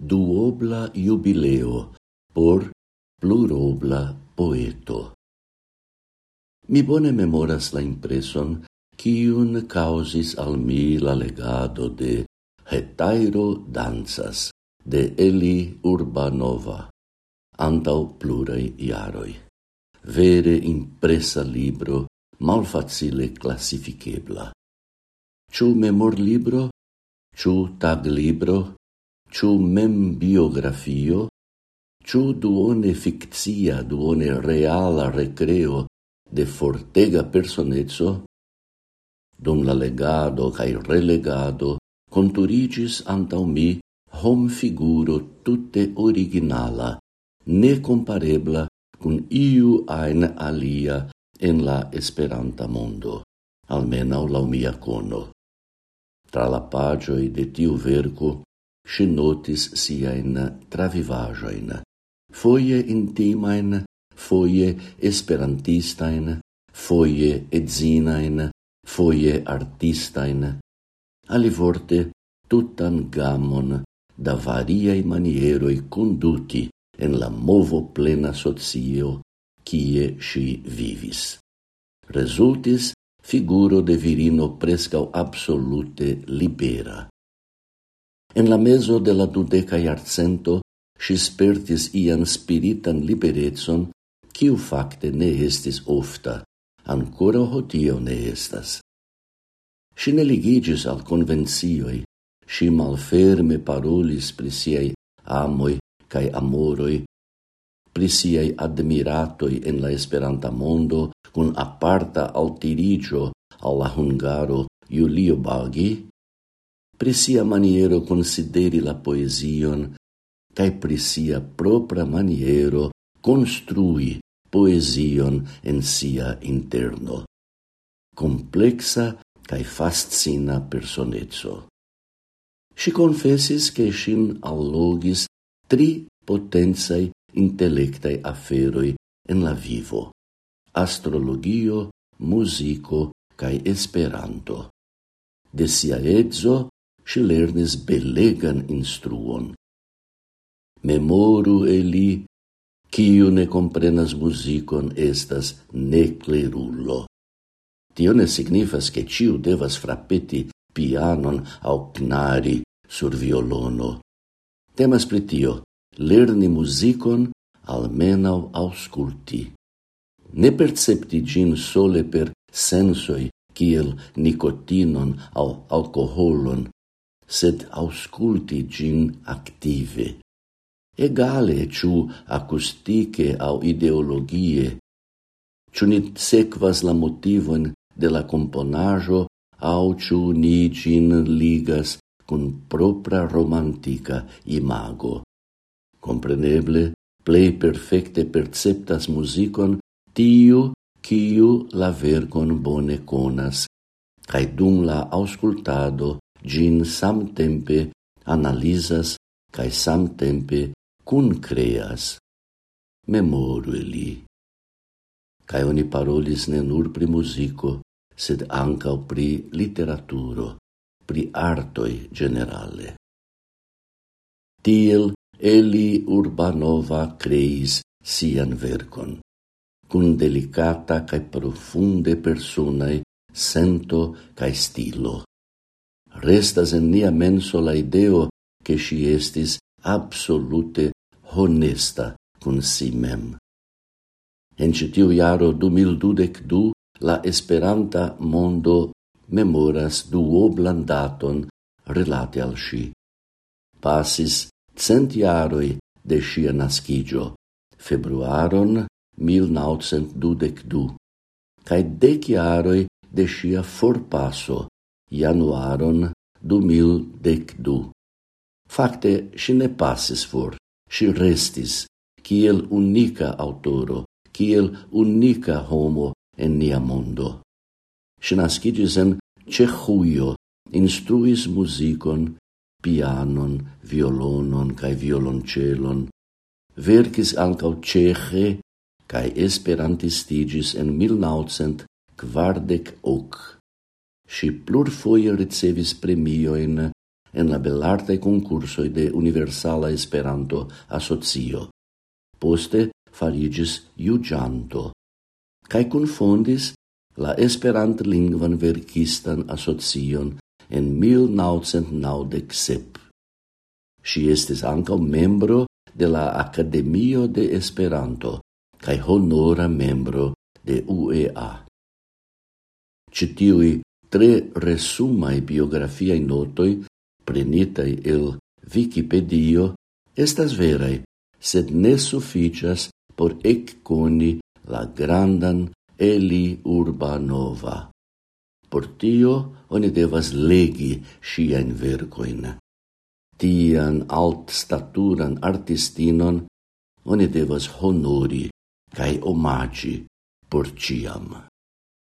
duobla jubileo por plurobla poeto. Mi bone memoras la impreson kiun causis al mi la legado de Hetairo danzas de Eli Urbanova antau plurai iaroi. Vere impresa libro malfacile classificebla. Ciu memor libro, ciu tag libro, ciu mem biografio, ciu duone fictia, duone reala recreo de fortega personezzo, dum la legado cae relegado conturigis antau mi hom figuro tutte originala, ne comparebla cun iu ain alia en la esperanta mondo, almenau la mia cono. Tra la pagioi de tiu verco si notis siajn travivajoin, foie intimajn, foie esperantistajn, foie edzinajn, foie artistajn, alivorte tutan gamon da variaj manieroi conduti en la movo plena socio kie si vivis. Resultis figuro de virino prescau absolute libera. En la mezo de la dudeca iarcento si spertis ian spiritan liberetson, quiu facte ne estis ofta, ancora hotio ne estas. Si ne ligigis al convencioi, si malferme parolis pri siei amoi cae amoroi, pri siei admiratoi en la esperanta mondo cun aparta altirigio alla hungaro Julio Baggi, pri sia maniero consideri la poesion, cae pri sia propra maniero construi poesion en sia interno. Complexa cae fascina personezzo. Si confessis che sin allogis tri potenzai intellectae aferoi en la vivo, astrologio, musico cae esperanto. De sia etzo si lernis belegan instruon. Memoru Eli, kiu ne comprenas musicon estas neclerullo. Tio ne signifas che ciu devas frappeti pianon au knari sur violono. Temas pri tio, lerni musicon almenau ausculti. Ne percepti gin sole per sensoi, kiel nicotinon au alcoholon, sed ausculti gin active. Egale ciu acustike au ideologie, ciu ni sequas la motivon de la componajo au ciu ni gin ligas cun propra romantica imago. Compreneble, plei perfecte perceptas musicon tiu quiu la vergon bone conas, cae dum la auscultado gin samtempe analizas cae samtempe cun creas. Memoru eli. Cae oni parolis ne nur pri musico, sed ancao pri literaturo, pri artoi generale. Tiel Eli Urbanova creis sian vercon, cun delicata cae profunde personae sento cae stilo restas en nia menso la ideo che si estis absolute honesta cun si mem. En citiu iaro 2022 la esperanta mondo memoras duoblan daton relate al si. Passis cent iaroi de sia nascigio, februaron 1922, cae dec iaroi de sia forpasso januaron 2012. Facte, si ne passis for, si restis, kiel unica autoro, kiel unica homo en nia mondo. Si nascidis en Cechuio, instruis musicon, pianon, violonon cae violoncelon, vercis ancau cehe cae esperantistigis en 1948. Si plur foie ricevis premioin en la belarte concursoi de Universala Esperanto Asocio. Poste farigis iugianto, cae confondis la Esperant-lingvan verkistan asocion en 1997. Si estis ancau membro de la Academio de Esperanto cae honora membro de UEA. Citiui tre resumai biografiai notoi prenitai el Wikipedio estas verai, sed ne sufficias por ecconi la grandan Eli Urbanova. Por tio oni devas legi sciain vergoin. Tian altstaturan artistinon oni devas honori cae omagi por ciam.